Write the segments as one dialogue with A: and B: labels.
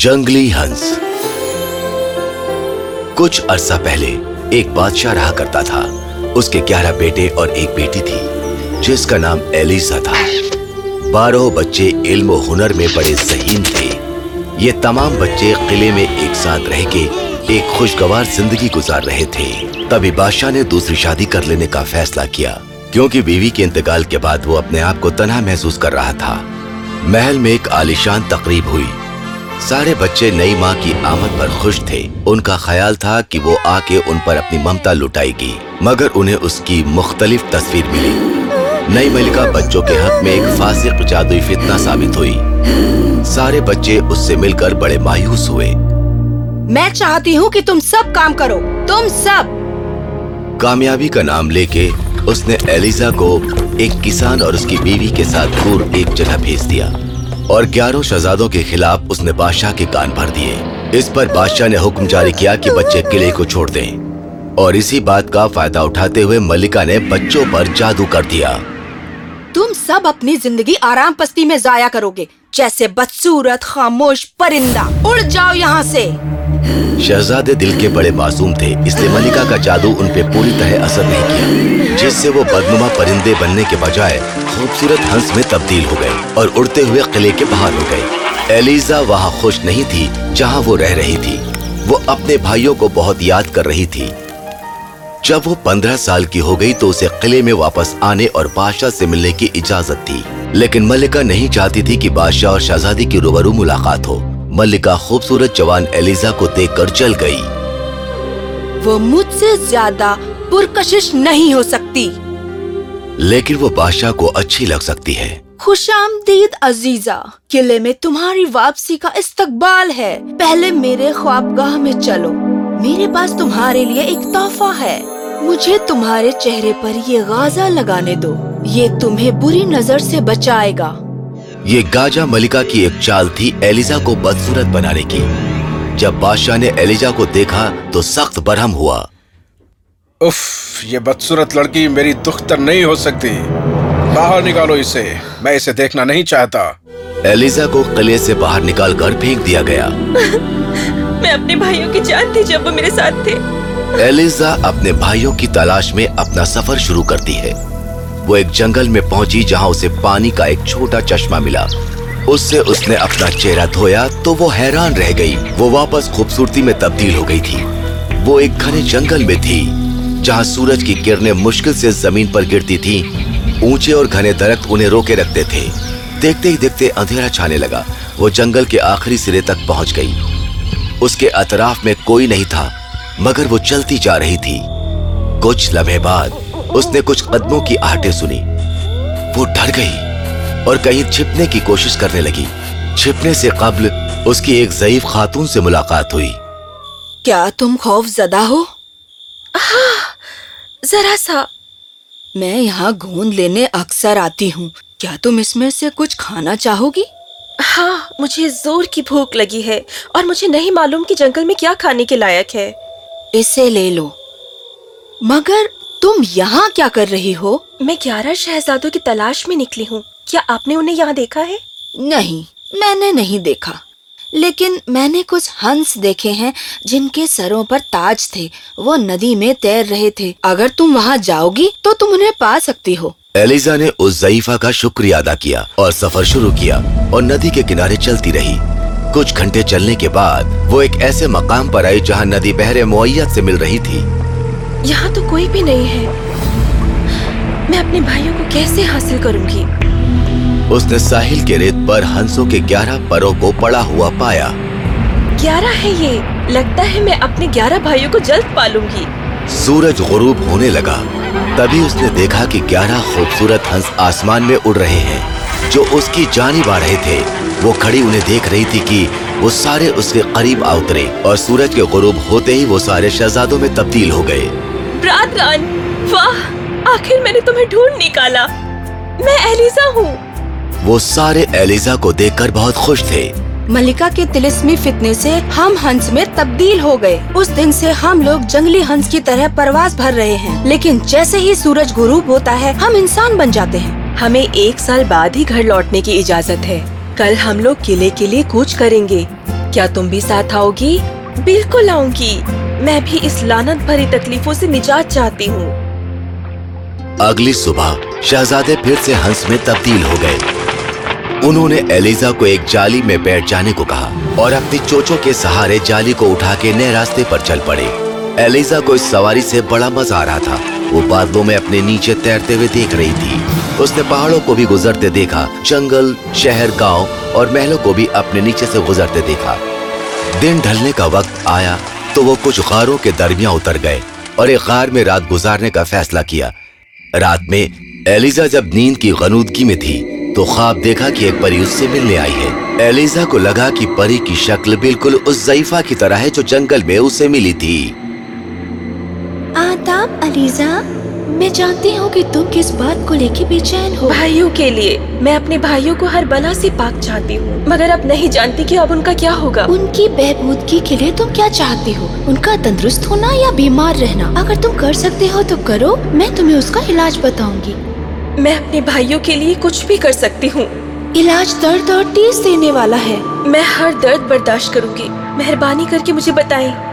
A: جنگلی ہنس۔ کچھ عرصہ پہلے ایک بادشاہ رہا کرتا تھا۔ اس کے گیارہ بیٹے اور ایک بیٹی تھی، جس کا نام ایلیسا تھا۔ بارہ بچے علم و ہنر میں بڑے ذہین تھے۔ یہ تمام بچے قلعے میں ایک ساتھ رہ کے ایک خوشگوار زندگی گزار رہے تھے۔ تبھی بادشاہ نے دوسری شادی کر لینے کا فیصلہ کیا، کیونکہ بیوی کے انتقال کے بعد وہ اپنے آپ کو تنہا محسوس کر رہا تھا۔ محل میں ایک عالیشان تقریب ہوئی۔ سارے بچے نئی ماں کی آمد پر خوش تھے۔ ان کا خیال تھا کہ وہ آ کے ان پر اپنی ممتا لٹائے گی مگر انہیں اس کی مختلف تصویر ملی۔ نئی ملکہ بچوں کے حق میں ایک فاسق جادوئی فتنہ ثابت ہوئی۔ سارے بچے اس سے مل کر بڑے مایوس ہوئے۔
B: میں چاہتی ہوں کہ تم سب کام کرو۔ تم سب۔
A: کامیابی کا نام لے کے اس نے ایلیزا کو ایک کسان اور اس کی بیوی کے ساتھ دور ایک جگہ بھیج دیا۔ اور گیاروں شہزادوں کے خلاف اس نے بادشاہ کے کان بھر دیے۔ اس پر بادشاہ نے حکم جاری کیا کہ بچے قلعے کو چھوڑ دیں۔ اور اسی بات کا فائدہ اٹھاتے ہوئے ملکہ نے بچوں پر جادو کر دیا۔
B: تم سب اپنی زندگی آرام پستی میں ضائع کرو گے۔ جیسے بدصورت، خاموش، پرندہ۔ اڑ جاؤ یہاں سے۔
A: شہزادے دل کے بڑے معصوم تھے، اس لیے ملکہ کا جادو ان پہ پوری طرح اثر نہیں کیا، جس سے وہ بدنما پرندے بننے کے بجائے خوبصورت ہنس میں تبدیل ہو گئے اور اڑتے ہوئے قلعے کے باہر ہو گئے۔ ایلیزا وہاں خوش نہیں تھی جہاں وہ رہ رہی تھی۔ وہ اپنے بھائیوں کو بہت یاد کر رہی تھی۔ جب وہ پندرہ سال کی ہو گئی تو اسے قلعے میں واپس آنے اور بادشاہ سے ملنے کی اجازت تھی۔ لیکن ملکہ نہیں چاہتی تھی کہ بادشاہ اور شہزادی کی روبرو ملاقات ہو۔ ملکہ خوبصورت جوان ایلیزا کو دیکھ کر چل گئی۔
B: وہ مجھ سے زیادہ پرکشش نہیں ہو سکتی۔
A: لیکن وہ بادشاہ کو اچھی لگ سکتی ہے۔
B: خوش آمدید عزیزہ قلعے میں تمہاری واپسی کا استقبال ہے۔ پہلے میرے خوابگاہ میں چلو۔ میرے پاس تمہارے لیے ایک تحفہ ہے۔ مجھے تمہارے چہرے پر یہ غازہ لگانے دو۔ یہ تمہیں بری نظر سے بچائے گا۔
A: یہ گاجا ملکہ کی ایک چال تھی ایلیزا کو بدصورت بنانے کی۔ جب بادشاہ نے ایلیزا کو دیکھا تو سخت برہم ہوا۔
C: اف یہ بدصورت لڑکی میری دختر نہیں ہو سکتی۔ باہر نکالو اسے میں اسے دیکھنا نہیں چاہتا۔
A: ایلیزا کو قلعے سے باہر نکال کر پھینک دیا گیا۔
D: میں اپنے بھائیوں کی جان تھی جب وہ میرے ساتھ تھے۔
A: ایلیزا اپنے بھائیوں کی تلاش میں اپنا سفر شروع کرتی ہے۔ وہ ایک جنگل میں پہنچی جہاں اسے پانی کا ایک چھوٹا چشمہ ملا۔ اس سے اس نے اپنا چہرہ دھویا تو وہ حیران رہ گئی۔ وہ واپس خوبصورتی میں تبدیل ہو گئی تھی۔ وہ ایک گھنے جنگل میں تھی جہاں سورج کی کرنیں مشکل سے زمین پر گرتی تھی اونچے اور گھنے درخت انہیں روکے رکھتے تھے۔ دیکھتے ہی دیکھتے اندھیرا چھانے لگا۔ وہ جنگل کے آخری سرے تک پہنچ گئی۔ اس کے اطراف میں کوئی نہیں تھا، مگر وہ چلتی جا رہی تھی۔ کچھ لمحے بعد اس نے کچھ قدموں کی آہٹیں سنی۔ وہ ڈر گئی اور کہیں چھپنے کی کوشش کرنے لگی۔ چھپنے سے قبل اس کی ایک ضعیف خاتون سے ملاقات ہوئی۔
B: کیا تم خوف زدہ ہو؟
D: ہاں، ذرا سا۔
B: میں یہاں گوند لینے اکثر آتی ہوں۔ کیا تم اس میں سے کچھ کھانا چاہو گی؟
D: ہاں مجھے زور کی بھوک لگی ہے اور مجھے نہیں معلوم کہ جنگل میں کیا کھانے کے لائق ہے۔
B: اسے لے لو۔ مگر تم یہاں کیا کر رہی ہو؟
D: میں گیارہ شہزادوں کی تلاش میں نکلی ہوں۔ کیا آپ نے انہیں یہاں دیکھا ہے؟
B: نہیں میں نے نہیں دیکھا۔ لیکن میں نے کچھ ہنس دیکھے ہیں جن کے سروں پر تاج تھے۔ وہ ندی میں تیر رہے تھے۔ اگر تم وہاں جاؤ گی تو تم انہیں پا سکتی ہو۔
A: ایلیزا نے اس ضعیفہ کا شکریہ ادا کیا اور سفر شروع کیا اور ندی کے کنارے چلتی رہی۔ کچھ گھنٹے چلنے کے بعد وہ ایک ایسے مقام پر آئی جہاں ندی بہرے معیت سے مل رہی تھی۔
D: یہاں تو کوئی بھی نہیں ہے۔ میں اپنے بھائیوں کو کیسے حاصل کروں گی؟
A: اس نے ساحل کے ریت پر ہنسوں کے گیارہ پروں کو پڑا ہوا پایا۔
D: گیارہ ہے یہ۔ لگتا ہے میں اپنے گیارہ بھائیوں کو جلد پالوں گی۔
A: سورج غروب ہونے لگا۔ تبھی اس نے دیکھا کہ گیارہ خوبصورت ہنس آسمان میں اڑ رہے ہیں۔ جو اس کی جانب آ رہے تھے وہ کھڑی انہیں دیکھ رہی تھی کہ وہ سارے اس کے قریب آ اترے اور سورج کے غروب ہوتے ہی وہ سارے شہزادوں میں تبدیل ہو گئے۔
D: رات ران واہ آخر میں نے تمہیں ڈھونڈ نکالا۔ میں ایلیزا ہوں۔
A: وہ سارے ایلیزا کو دیکھ کر بہت خوش تھے۔
B: ملکہ کے تلسمی فتنے سے ہم ہنس میں تبدیل ہو گئے۔ اس دن سے ہم لوگ جنگلی ہنس کی طرح پرواز بھر رہے ہیں۔ لیکن جیسے ہی سورج غروب ہوتا ہے ہم انسان بن جاتے ہیں۔
D: ہمیں ایک سال بعد ہی گھر لوٹنے کی اجازت ہے۔ کل ہم لوگ قلعے کے لیے کوچ کریں گے۔ کیا تم بھی ساتھ آؤ گی؟ بالکل آؤں گی۔ میں بھی اس لانت بھری تکلیفوں سے نجات چاہتی ہوں۔
A: اگلی صبح شہزادے پھر سے ہنس میں تبدیل ہو گئے۔ انہوں نے ایلیزا کو ایک جالی میں بیٹھ جانے کو کہا اور اپنی چوچوں کے سہارے جالی کو اٹھا کے نئے راستے پر چل پڑے۔ ایلیزا کو اس سواری سے بڑا مزہ آ رہا تھا۔ وہ بادلوں میں اپنے نیچے تیرتے ہوئے دیکھ رہی تھی۔ اس نے پہاڑوں کو بھی گزرتے دیکھا، جنگل، شہر، گاؤں اور محلوں کو بھی اپنے نیچے سے گزرتے دیکھا۔ دن ڈھلنے کا وقت آیا۔ تو وہ کچھ غاروں کے درمیان اتر گئے اور ایک غار میں رات گزارنے کا فیصلہ کیا۔ رات میں ایلیزا جب نیند کی غنودگی میں تھی تو خواب دیکھا کہ ایک پری اس سے ملنے آئی ہے۔ ایلیزا کو لگا کہ پری کی شکل بالکل اس ضعیفہ کی طرح ہے جو جنگل میں اسے ملی تھی۔
B: آداب علیزا میں جانتی ہوں کہ تم کس بات کو لے کے بے چین ہو۔
D: بھائیوں کے لیے میں اپنے بھائیوں کو ہر بلا سے پاک چاہتی ہوں مگر اب نہیں جانتی کہ اب ان کا کیا ہوگا۔
B: ان کی بہبودگی کے لیے تم کیا چاہتی ہو؟ ان کا تندرست ہونا یا بیمار رہنا؟ اگر تم کر سکتے ہو تو کرو میں تمہیں اس کا علاج بتاؤں گی۔
D: میں اپنے بھائیوں کے لیے کچھ بھی کر سکتی ہوں۔
B: علاج درد اور ٹیس دینے والا ہے۔
D: میں ہر درد برداشت کروں گی۔ مہربانی کر کے مجھے بتائیں۔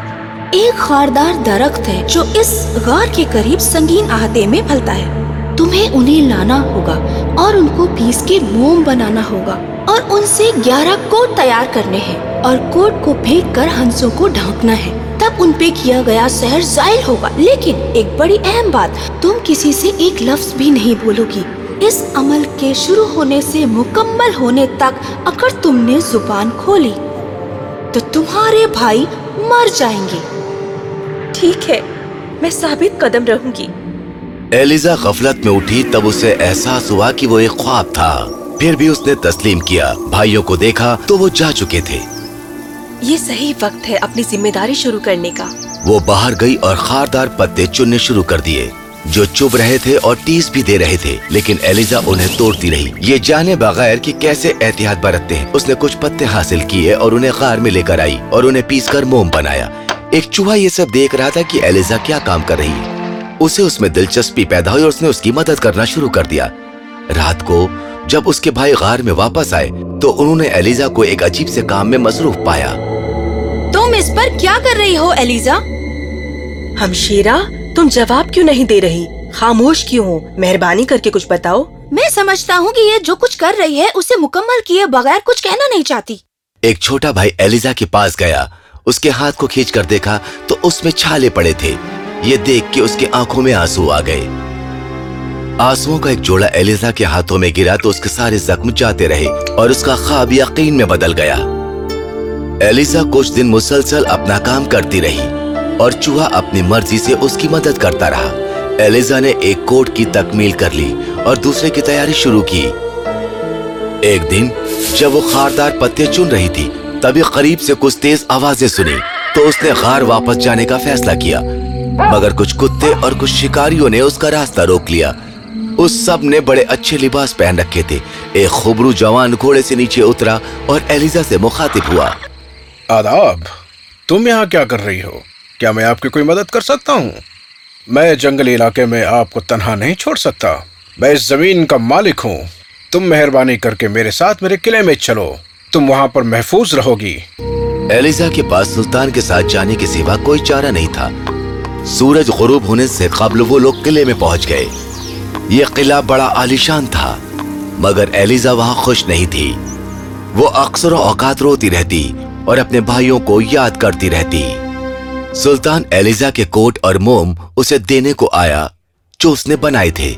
B: ایک خاردار درخت ہے جو اس غار کے قریب سنگین احاطے میں پھلتا ہے۔ تمہیں انہیں لانا ہوگا اور ان کو پیس کے موم بنانا ہوگا اور ان سے گیارہ کوٹ تیار کرنے ہیں اور کوٹ کو پھینک کر ہنسوں کو ڈھانکنا ہے۔ تب ان پہ کیا گیا سحر زائل ہوگا۔ لیکن ایک بڑی اہم بات، تم کسی سے ایک لفظ بھی نہیں بولو گی۔ اس عمل کے شروع ہونے سے مکمل ہونے تک اگر تم نے زبان کھولی تو تمہارے بھائی مر جائیں گے۔
D: ٹھیک ہے میں ثابت قدم رہوں گی۔
A: ایلیزا غفلت میں اٹھی تب اسے احساس ہوا کہ وہ ایک خواب تھا۔ پھر بھی اس نے تسلیم کیا۔ بھائیوں کو دیکھا تو وہ جا چکے تھے۔
D: یہ صحیح وقت ہے اپنی ذمہ داری شروع کرنے کا۔
A: وہ باہر گئی اور خاردار پتے چننے شروع کر دیے۔ جو چپ رہے تھے اور ٹیس بھی دے رہے تھے لیکن ایلیزا انہیں توڑتی رہی۔ یہ جانے بغیر کہ کیسے احتیاط برتتے ہیں۔ اس نے کچھ پتے حاصل کیے اور انہیں غار میں لے کر آئی اور انہیں پیس کر موم بنایا۔ ایک چوہا یہ سب دیکھ رہا تھا کہ ایلیزا کیا کام کر رہی ہے۔ اسے اس میں دلچسپی پیدا ہوئی اور اس نے اس کی مدد کرنا شروع کر دیا۔ رات کو جب اس کے بھائی غار میں واپس آئے تو انہوں نے ایلیزا کو ایک عجیب سے کام میں مصروف پایا۔
B: تم اس پر کیا کر رہی ہو ایلیزا؟
D: ہم شیرا تم جواب کیوں نہیں دے رہی؟ خاموش کیوں ہو؟ مہربانی کر کے کچھ بتاؤ۔
B: میں سمجھتا ہوں کہ یہ جو کچھ کر رہی ہے اسے مکمل کیے بغیر کچھ کہنا نہیں چاہتی۔
A: ایک چھوٹا بھائی ایلیزا کے پاس گیا۔ اس کے ہاتھ کو کھینچ کر دیکھا تو اس میں چھالے پڑے تھے۔ یہ دیکھ کے اس کے آنکھوں میں آنسو آ گئے۔ آنسو کا ایک جوڑا ایلیزا کے ہاتھوں میں گرا تو اس کے سارے زخم جاتے رہے اور اس کا خواب یقین میں بدل گیا۔ ایلیزا کچھ دن مسلسل اپنا کام کرتی رہی اور چوہا اپنی مرضی سے اس کی مدد کرتا رہا۔ ایلیزا نے ایک کوٹ کی تکمیل کر لی اور دوسرے کی تیاری شروع کی۔ ایک دن جب وہ خاردار پتے چن رہی تھی تبھی قریب سے کچھ تیز آوازیں سنی تو اس نے غار واپس جانے کا فیصلہ کیا۔ مگر کچھ کتے اور کچھ شکاریوں نے اس کا راستہ روک لیا۔ اس سب نے بڑے اچھے لباس پہن رکھے تھے۔ ایک خبرو جوان گھوڑے سے نیچے اترا اور ایلیزا سے مخاطب ہوا۔
C: آداب، تم یہاں کیا کر رہی ہو؟ کیا میں آپ کی کوئی مدد کر سکتا ہوں؟ میں جنگلی علاقے میں آپ کو تنہا نہیں چھوڑ سکتا۔ میں اس زمین کا مالک ہوں۔ تم مہربانی کر کے میرے ساتھ میرے قلعے میں چلو۔ تم وہاں پر محفوظ رہو گی۔
A: ایلیزا کے پاس سلطان کے ساتھ جانے کے سوا کوئی چارہ نہیں تھا۔ سورج غروب ہونے سے قبل وہ لوگ قلعے میں پہنچ گئے۔ یہ قلعہ بڑا عالیشان تھا، مگر ایلیزا وہاں خوش نہیں تھی۔ وہ اکثر و اوقات روتی رہتی اور اپنے بھائیوں کو یاد کرتی رہتی۔ سلطان ایلیزا کے کوٹ اور موم اسے دینے کو آیا، جو اس نے بنائے تھے۔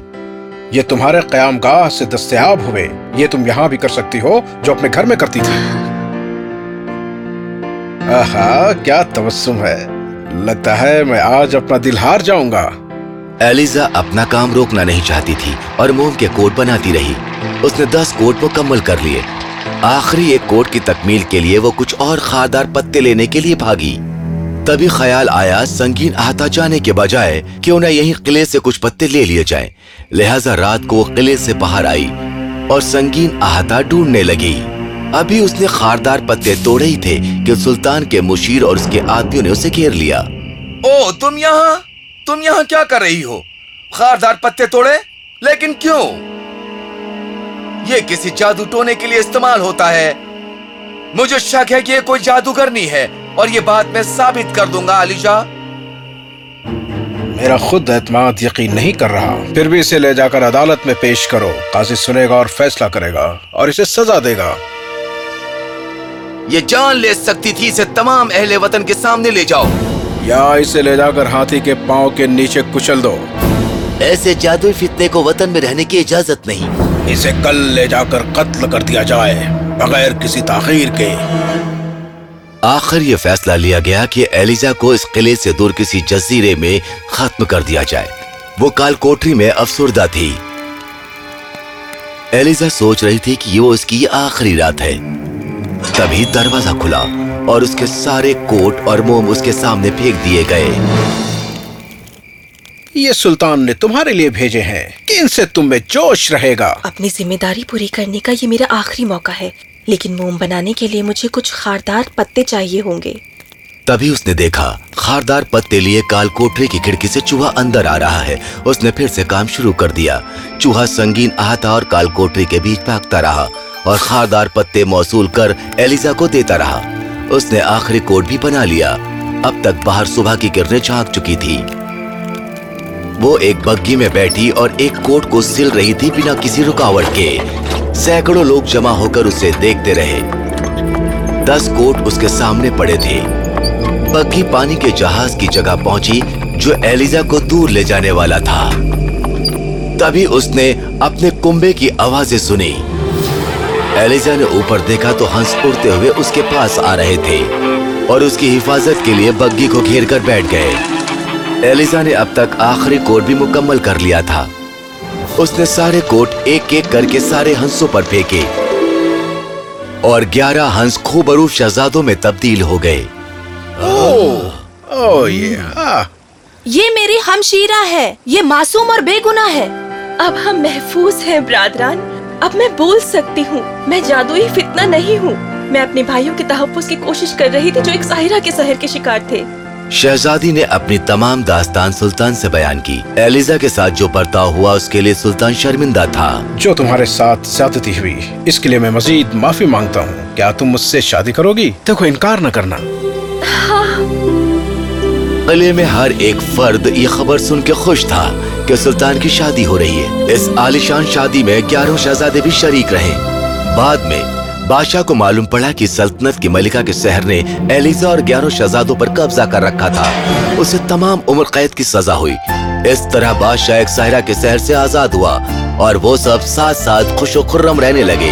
C: یہ تمہارے قیام گاہ سے دستیاب ہوئے۔ یہ تم یہاں بھی کر سکتی ہو جو اپنے گھر میں کرتی تھی۔ آہا، کیا تبسم ہے۔ لگتا ہے میں آج اپنا دل ہار جاؤں گا۔
A: ایلیزا اپنا کام روکنا نہیں چاہتی تھی اور موم کے کوٹ بناتی رہی۔ اس نے دس کوٹ مکمل کر لیے۔ آخری ایک کوٹ کی تکمیل کے لیے وہ کچھ اور خاردار پتے لینے کے لیے بھاگی۔ تبھی خیال آیا سنگین احاطہ جانے کے بجائے کہ انہیں یہیں قلعے سے کچھ پتے لے لیے جائیں۔ لہٰذا رات کو وہ قلعے سے باہر آئی اور سنگین احاطہ ڈھونڈنے لگی۔ ابھی اس نے خاردار پتے توڑے ہی تھے کہ سلطان کے مشیر اور اس کے آدمیوں نے اسے گھیر لیا۔ او تم یہاں؟ تم یہاں کیا کر رہی ہو؟ خاردار پتے توڑے؟ لیکن کیوں؟ یہ کسی جادو ٹونے کے لیے استعمال ہوتا ہے۔ مجھے شک ہے کہ یہ کوئی جادوگرنی ہے اور یہ بات میں ثابت کر دوں گا علی جا
C: میرا خود اعتماد یقین نہیں کر رہا۔ پھر بھی اسے لے جا کر عدالت میں پیش کرو۔ قاضی سنے گا اور فیصلہ کرے گا اور اسے سزا دے گا۔
A: یہ جان لے سکتی تھی اسے تمام اہل وطن کے سامنے لے جاؤ۔
C: یا اسے لے جا کر ہاتھی کے پاؤں کے نیچے کچل دو۔
A: ایسے جادوئی فتنے کو وطن میں رہنے کی اجازت نہیں۔
C: اسے کل لے جا کر قتل کر دیا جائے۔ بغیر کسی تاخیر کے۔
A: آخر یہ فیصلہ لیا گیا کہ ایلیزا کو اس قلعے سے دور کسی جزیرے میں ختم کر دیا جائے۔ وہ کال کوٹری میں افسردہ تھی۔ ایلیزا سوچ رہی تھی کہ یہ وہ اس کی آخری رات ہے۔ تبھی دروازہ کھلا اور اس کے سارے کوٹ اور موم اس کے سامنے پھینک دیے گئے۔
C: یہ سلطان نے تمہارے لیے بھیجے ہیں۔ کہ ان سے تم میں جوش رہے گا۔
D: اپنی ذمہ داری پوری کرنے کا یہ میرا آخری موقع ہے لیکن موم بنانے کے لیے مجھے کچھ خاردار پتے چاہیے ہوں گے۔
A: تبھی اس نے دیکھا خاردار پتے لیے کال کوٹری کی کھڑکی سے چوہا اندر آ رہا ہے۔ اس نے پھر سے کام شروع کر دیا۔ چوہا سنگین آتا اور کال کوٹری کے بیچ پھاگتا رہا اور خاردار پتے موصول کر ایلیزا کو دیتا رہا۔ اس نے آخری کوٹ بھی بنا لیا۔ اب تک باہر صبح کی گرنے جھانک چکی تھی۔ وہ ایک بگی میں بیٹھی اور ایک کوٹ کو سل رہی تھی بنا کسی رکاوٹ کے۔ سینکڑوں لوگ جمع ہو کر اسے دیکھتے رہے۔ دس کوٹ اس کے سامنے پڑے تھے۔ بگی پانی کے جہاز کی جگہ پہنچی جو ایلیزا کو دور لے جانے والا تھا۔ تبھی اس نے اپنے کنبے کی آوازیں سنی ایلیزا نے اوپر دیکھا تو ہنس اڑتے ہوئے اس کے پاس آ رہے تھے اور اس کی حفاظت کے لیے بگی کو گھیر کر بیٹھ گئے۔ ایلیزا نے اب تک آخری کوٹ بھی مکمل کر لیا تھا۔ اس نے سارے کوٹ ایک ایک کر کے سارے ہنسوں پر پھینکے۔ اور گیارہ ہنس خوبرو شہزادوں میں تبدیل ہو گئے۔
B: یہ میری ہمشیرہ ہے۔ یہ معصوم اور بے گناہ ہے۔
D: اب ہم محفوظ ہیں برادران۔ اب میں بول سکتی ہوں۔ میں جادوئی فتنہ نہیں ہوں۔ میں اپنے بھائیوں کے تحفظ کی کوشش کر رہی تھی جو ایک ساہرہ کے سہر کے شکار تھے۔
A: شہزادی نے اپنی تمام داستان سلطان سے بیان کی۔ ایلیزا کے ساتھ جو برتاؤ ہوا اس کے لیے سلطان شرمندہ تھا۔
C: جو تمہارے ساتھ زیادتی ہوئی اس کے لیے میں مزید معافی مانگتا ہوں۔ کیا تم مجھ سے شادی کرو گی؟ دیکھو انکار نہ کرنا۔
A: قلعے میں ہر ایک فرد یہ خبر سن کے خوش تھا کہ سلطان کی شادی ہو رہی ہے۔ اس عالیشان شادی میں گیارہ شہزادے بھی شریک رہے۔ بعد میں بادشاہ کو معلوم پڑا کہ سلطنت کی ملکہ کے شہر نے ایلیزا اور گیاروں شہزادوں پر قبضہ کر رکھا تھا۔ اسے تمام عمر قید کی سزا ہوئی۔ اس طرح بادشاہ ایک صحرا کے سہر سے آزاد ہوا اور وہ سب ساتھ ساتھ خوش و خرم رہنے لگے۔